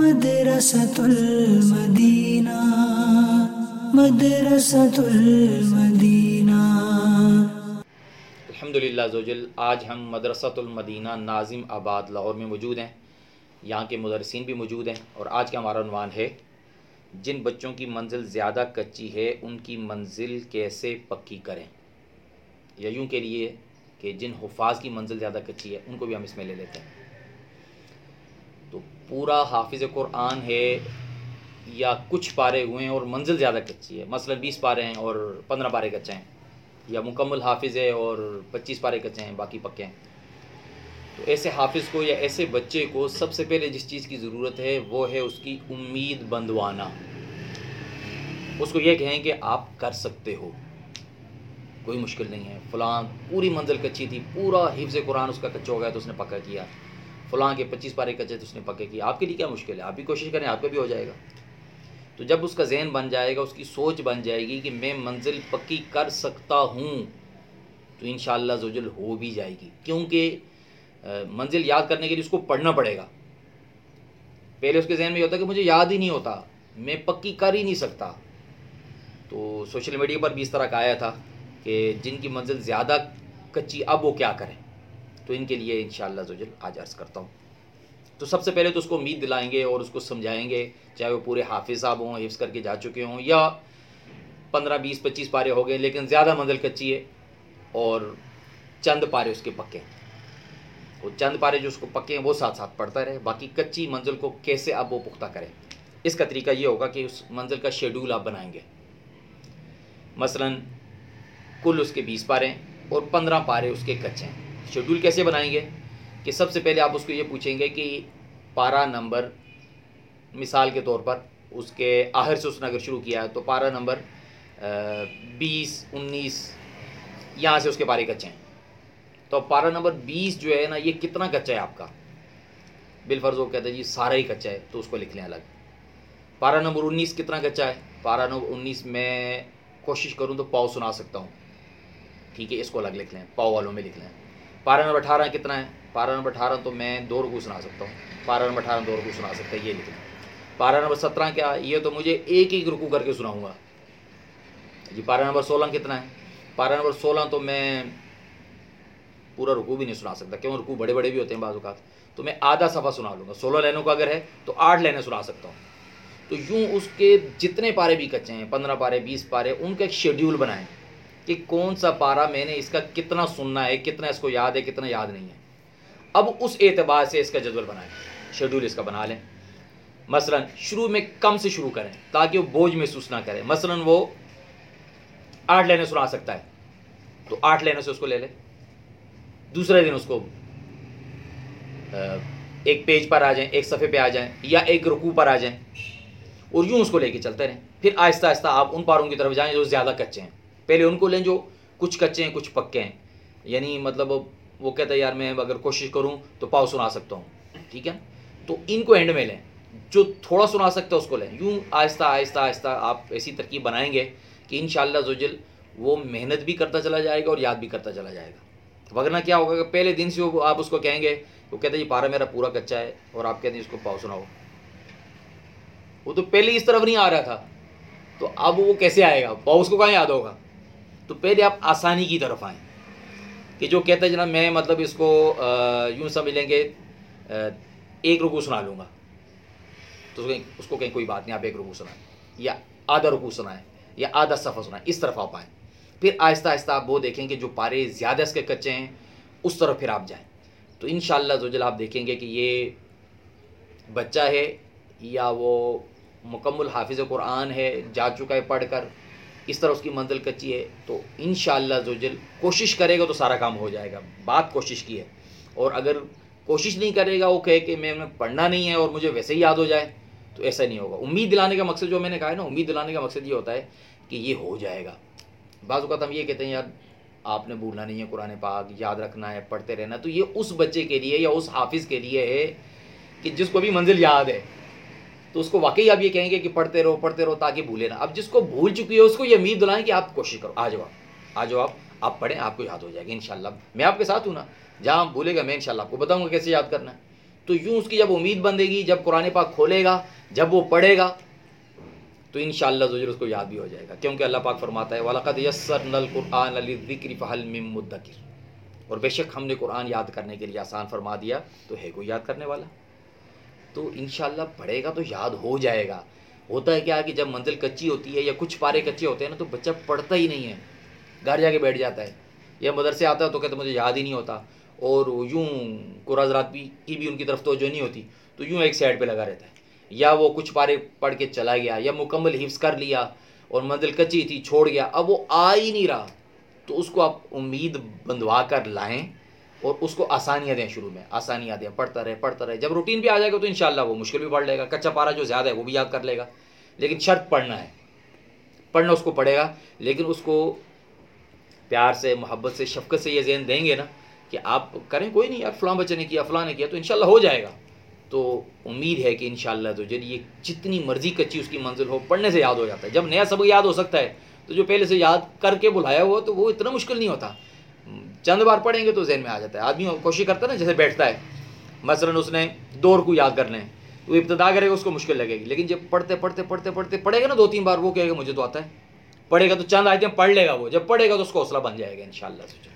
مدرسة المدینہ مدرسة المدینہ الحمد للہ زوجل آج ہم مدرسۃ المدینہ ناظم آباد لاہور میں موجود ہیں۔ یہاں کے مدرسین بھی موجود ہیں اور آج کا ہمارا عنوان ہے، جن بچوں کی منزل زیادہ کچی ہے، ان کی منزل کیسے پکی کریں؟ یا یوں کے لیے کہ جن حفاظ کی منزل زیادہ کچی ہے، ان کو بھی ہم اس میں لے لیتے ہیں۔ پورا حافظ قرآن ہے یا کچھ پارے ہوئے ہیں اور منزل زیادہ کچی ہے؟ مثلا بیس پارے ہیں اور پندرہ پارے کچے ہیں، یا مکمل حافظ ہے اور پچیس پارے کچے ہیں، باقی پکے ہیں۔ تو ایسے حافظ کو یا ایسے بچے کو سب سے پہلے جس چیز کی ضرورت ہے وہ ہے اس کی امید بندوانا اس کو یہ کہیں کہ آپ کر سکتے ہو۔ کوئی مشکل نہیں ہے۔ فلاں پوری منزل کچی تھی، پورا حفظ قرآن اس کا کچا ہو گیا تو اس نے پکا کیا۔ فلاں کے پچیس پارے کچے تو اس نے پکے کیا آپ کے لیے کیا مشکل ہے؟ آپ بھی کوشش کریں، آپ کا بھی ہو جائے گا۔ تو جب اس کا ذہن بن جائے گا، اس کی سوچ بن جائے گی کہ میں منزل پکی کر سکتا ہوں، تو انشاءاللہ زوجل ہو بھی جائے گی۔ کیونکہ منزل یاد کرنے کے لیے اس کو پڑھنا پڑے گا۔ پہلے اس کے ذہن میں یہ ہوتا کہ مجھے یاد ہی نہیں ہوتا، میں پکی کر ہی نہیں سکتا۔ تو سوشل میڈیا پر بھی اس طرح کا آیا تھا کہ جن کی منزل زیادہ کچی، اب وہ کیا کریں؟ تو ان کے لیے انشاءاللہ شاء اللہ آج عرض کرتا ہوں۔ تو سب سے پہلے تو اس کو امید دلائیں گے اور اس کو سمجھائیں گے، چاہے وہ پورے حافظ صاحب ہوں، حفظ کر کے جا چکے ہوں، یا پندرہ، بیس، پچیس پارے ہو گئے، لیکن زیادہ منزل کچی ہے اور چند پارے اس کے پکے ہیں۔ وہ چند پارے جو اس کو پکے ہیں، وہ ساتھ ساتھ پڑھتا رہے، باقی کچی منزل کو کیسے اب وہ پختہ کرے اس کا طریقہ یہ ہوگا کہ اس منزل کا شیڈول آپ بنائیں گے۔ مثلا کل اس کے بیس پارے ہیں اور پندرہ پارے اس کے کچے ہیں۔ شیڈول کیسے بنائیں گے کہ سب سے پہلے آپ اس کو یہ پوچھیں گے کہ پارا نمبر مثال کے طور پر اس کے آخر سے اس نے اگر شروع کیا ہے تو پارا نمبر بیس، انیس، یہاں سے اس کے پارے کچے ہیں۔ تو پارا نمبر بیس جو ہے نا، یہ کتنا کچا ہے آپ کا؟ بالفرض وہ کہتے ہیں جی سارا ہی کچا ہے، تو اس کو لکھ لیں الگ۔ پارا نمبر انیس کتنا کچا ہے؟ پارا نمبر انیس میں کوشش کروں تو پاؤ سنا سکتا ہوں۔ ٹھیک ہے، اس کو الگ لکھ لیں، پاؤ والوں میں لکھ لیں۔ پارا نمبر اٹھارہ کتنا ہے؟ پارا نمبر اٹھارہ تو میں دو رکو سنا سکتا ہوں۔ پارا نمبر اٹھارہ دو رکو سنا سکتا ہے، یہ لکھ لیں پارا نمبر سترہ کیا؟ یہ تو مجھے ایک ایک رکو کر کے سناؤں گا۔ جی پارا نمبر سولہ کتنا ہے؟ پارا نمبر سولہ تو میں پورا رکو بھی نہیں سنا سکتا، کیوں؟ رکو بڑے بڑے بھی ہوتے ہیں بعض اوقات۔ تو میں آدھا صفحہ سنا لوں گا۔ سولہ لینوں کا اگر ہے تو آٹھ لینے سنا سکتا ہوں۔ تو یوں اس کے جتنے پارے بھی کچے ہیں، پندرہ پارے، بیس پارے، ان کا ایک شیڈیول بنائیں۔ کہ کون سا پارا میں نے اس کا کتنا سننا ہے، کتنا اس کو یاد ہے، کتنا یاد نہیں ہے۔ اب اس اعتبار سے اس کا جدول بنائیں۔ شیڈول اس کا بنا لیں۔ مثلا شروع میں کم سے شروع کریں تاکہ وہ بوجھ محسوس نہ کرے۔ مثلا وہ آٹھ لینے سنا سکتا ہے۔ تو آٹھ لینے سے اس کو لے لے دوسرے دن اس کو ایک پیج پر آ جائیں، ایک صفحے پہ آ جائیں یا ایک رکوع پر آ جائیں۔ اور یوں اس کو لے کے چلتے رہیں۔ پھر آہستہ آہستہ آپ ان پاروں کی طرف جائیں جو زیادہ کچے ہیں۔ پہلے ان کو لیں جو کچھ کچے ہیں، کچھ پکے ہیں۔ یعنی مطلب وہ کہتا ہے، یار میں اگر کوشش کروں تو پاؤ سنا سکتا ہوں۔ ٹھیک ہے؟ تو ان کو اینڈ میں لیں۔ جو تھوڑا سنا سکتا ہے، اس کو لیں۔ یوں آہستہ آہستہ آہستہ آپ ایسی ترکیب بنائیں گے کہ ان شاء اللہ زوجل وہ محنت بھی کرتا چلا جائے گا اور یاد بھی کرتا چلا جائے گا۔ وغیرہ کیا ہوگا کہ پہلے دن سے وہ آپ اس کو کہیں گے، وہ کہتے ہیں جی پارا میرا پورا کچا ہے اور آپ کہتے ہیں، اس کو پاؤ سناؤ۔ وہ تو پہلے اس طرف نہیں آ رہا تھا۔ تو اب وہ کیسے آئے گا؟ پاؤ اس کو کہاں یاد ہوگا؟ تو پہلے آپ آسانی کی طرف آئیں کہ جو کہتا ہے جناب میں مطلب اس کو یوں سمجھ لیں گے ایک رکو سنا لوں گا۔ تو اس کو کہیں کوئی بات نہیں، آپ ایک رکو سنائیں، یا آدھا رکو سنائیں، یا آدھا صفحہ سنائیں، اس طرف آپ آئیں۔ پھر آہستہ آہستہ آپ وہ دیکھیں کہ جو پارے زیادہ اس کے کچے ہیں، اس طرف پھر آپ جائیں۔ تو ان شاء اللہ زوجل آپ دیکھیں گے کہ یہ بچہ ہے، یا وہ مکمل حافظ قرآن ہے، جا چکا ہے پڑھ کر۔ اس طرح اس کی منزل کچی ہے، تو ان شاء اللہ زوجل کوشش کرے گا تو سارا کام ہو جائے گا۔ بات کوشش کی ہے۔ اور اگر کوشش نہیں کرے گا، وہ کہے کہ میں پڑھنا نہیں ہے اور مجھے ویسے ہی یاد ہو جائے، تو ایسا نہیں ہوگا۔ امید دلانے کا مقصد جو میں نے کہا ہے نا، امید دلانے کا مقصد یہ ہوتا ہے کہ یہ ہو جائے گا۔ بعض اوقات ہم یہ کہتے ہیں، یار، آپ نے بھولنا نہیں ہے، قرآن پاک یاد رکھنا ہے، پڑھتے رہنا تو یہ اس بچے کے لیے یا اس حافظ کے لیے ہے کہ جس کو بھی منزل یاد ہے۔ تو اس کو واقعی آپ یہ کہیں گے کہ پڑھتے رہو پڑھتے رہو تاکہ بھولے نا اب جس کو بھول چکی ہے اس کو یہ امید دلائیں کہ آپ کوشش کرو۔ آ جاؤ آپ۔ آ جاؤ آپ۔ آپ پڑھیں، آپ کو یاد ہو جائے گا ان شاء اللہ میں آپ کے ساتھ ہوں نا۔ جہاں بھولے گا، میں ان شاء اللہ آپ کو بتاؤں گا کیسے یاد کرنا ہے۔ تو یوں اس کی جب امید بندے گی، جب قرآن پاک کھولے گا، جب وہ پڑھے گا، تو ان شاء اللہ اس کو یاد بھی ہو جائے گا۔ کیونکہ اللہ پاک فرماتا ہے ولاقد یسر نل قرآن علی ذکر فہل مدکر اور بے شک ہم نے قرآن یاد کرنے کے لیے آسان فرما دیا، تو ہے کوئی یاد کرنے والا؟ تو انشاءاللہ پڑھے گا تو یاد ہو جائے گا۔ ہوتا ہے کیا کہ جب منزل کچی ہوتی ہے یا کچھ پارے کچے ہوتے ہیں نا تو بچہ پڑھتا ہی نہیں ہے۔ گھر جا کے بیٹھ جاتا ہے۔ یا مدرسے آتا ہے تو کہتے مجھے یاد ہی نہیں ہوتا۔ اور یوں قرآن بھی کی بھی ان کی طرف توجہ نہیں ہوتی۔ تو یوں ایک سائڈ پہ لگا رہتا ہے۔ یا وہ کچھ پارے پڑھ کے چلا گیا یا مکمل حفظ کر لیا اور منزل کچی تھی، چھوڑ گیا، اب وہ آ ہی نہیں رہا۔ تو اس کو آپ امید بندوا کر لائیں۔ اور اس کو آسانیاں دیں شروع میں آسانیاں دیں پڑھتا رہے پڑھتا رہے۔ جب روٹین پہ آ جائے گا تو انشاءاللہ وہ مشکل بھی پڑھ لے گا۔ کچا پارا جو زیادہ ہے وہ بھی یاد کر لے گا۔ لیکن شرط پڑھنا ہے۔ پڑھنا اس کو پڑھے گا۔ لیکن اس کو پیار سے، محبت سے، شفقت سے یہ ذہن دیں گے نا کہ آپ کریں، کوئی نہیں یار، فلاں بچے نے کیا، فلاں نے کیا، تو انشاءاللہ ہو جائے گا۔ تو امید ہے کہ انشاءاللہ تو جب یہ جتنی مرضی کچی اس کی منزل ہو، پڑھنے سے یاد ہو جاتا ہے۔ جب نیا سبق یاد ہو سکتا ہے، تو جو پہلے سے یاد کر کے بلایا ہوا تو وہ اتنا مشکل نہیں ہوتا۔ چند بار پڑھیں گے تو ذہن میں آ جاتا ہے۔ آدمی کوشش کرتا ہے نا، جیسے بیٹھتا ہے۔ مثلاً اس نے دور کو یاد کرنا ہے وہ ابتدا کرے گا، اس کو مشکل لگے گی۔ لیکن جب پڑھتے پڑھتے پڑھتے پڑھتے پڑھے گا نا، دو تین بار، وہ کہے گا، مجھے تو آتا ہے۔ پڑھے گا تو چند آئے پڑھ لے گا وہ۔ جب پڑھے گا تو اس کو حوصلہ بن جائے گا ان شاء اللہ سے۔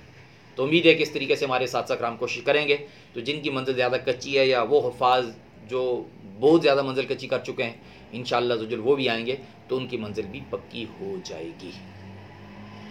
تو امید ہے کہ اس طریقے سے ہمارے ساتھ سکرام کوشش کریں گے۔ تو جن کی منزل زیادہ کچی ہے یا وہ حفاظ جو بہت زیادہ منزل کچی کر چکے ہیں ان شاء اللہ وہ بھی آئیں گے۔ تو ان کی منزل بھی پکی ہو جائے گی۔